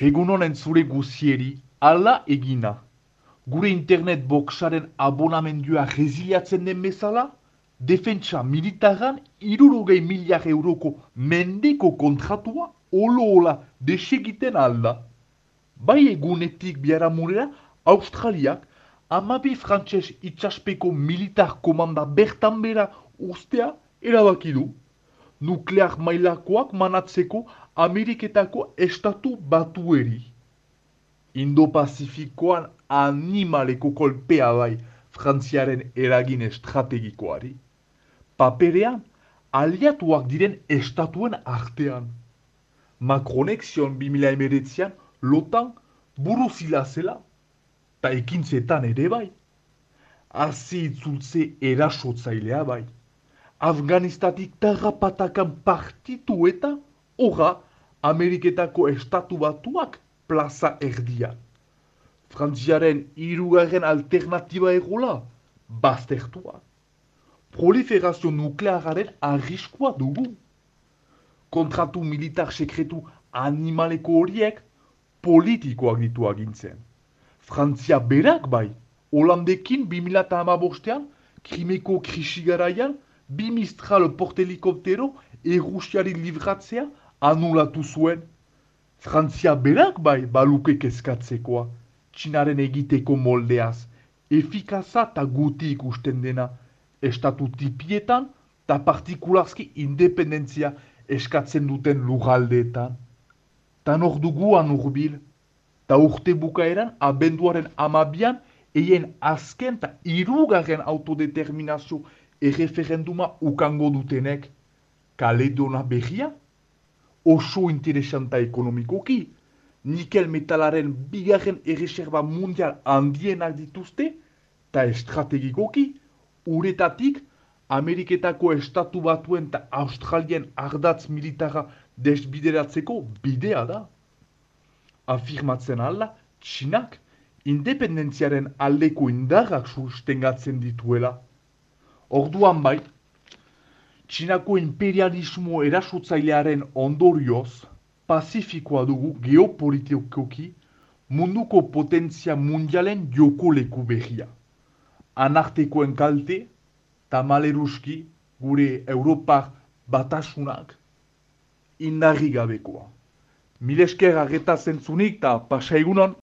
Egun honen zure guzieri, ala egina. Gure internet boxaren abonamendua reziliatzen den bezala, defentsa militaran irurogei miliar euroko mendeko kontratua olo-ola desegiten alda. Bai egunetik biaramurera, Australiak amabi frantses itxaspeko militar komanda bertan bera ustea erabaki du. Nuklear mailakoak manatzeko Ameriketako estatu batueri. Indo-Pazifikoan animaleko kolpea bai Frantziaren eragin estrategikoari. Paperean, aliatuak diren estatuen artean. Macronek zion 2000 emeretzean lotan buruzila zela, eta ekintzetan ere bai. Hazi itzultze erasotzailea bai. Afganistatik tarrapatakan partitu eta horra Ameriketako estatu batuak plaza erdia. Frantziaren irugarren alternatiba egola, baztertua. Proliferazio nukleararen arriskua dugu. Kontratu militar sekretu animaleko horiek politikoak ditu agintzen. Frantzia berak bai, Holandekin 2008an, krimeko krisi garaian, bi mistral portelikoptero errusiari livratzea anulatu zuen. Frantzia berak bai baluke kezkatzekoa, txinaren egiteko moldeaz, efikaza eta guti ikusten dena, estatu tipietan eta partikularski independentzia eskatzen duten lugaldeetan. Tan hor duguan urbil, eta urte bukaeran abenduaren amabian eien azken eta irugarren autodeterminazio erreferenduma ukango dutenek kaledona berria? Oso interesanta ekonomikoki, nikel metalaren bigarren erreserba mundial handienak dituzte, eta estrategikoki, uretatik Ameriketako estatu batuen eta Australien ardatz militara desbideratzeko bidea da. Afirmatzen alla, Txinak independentziaren aldeko indarrak sustengatzen dituela. Orduan bai, Txinako imperialismo erasotzailearen ondorioz, Pazifikoa dugu geopolitikoki munduko potentzia mundialen joko leku behia. Anartekoen kalte, tamaleruski gure Europar batasunak indarri gabekoa. Milesker ageta zentzunik eta pasa egunon.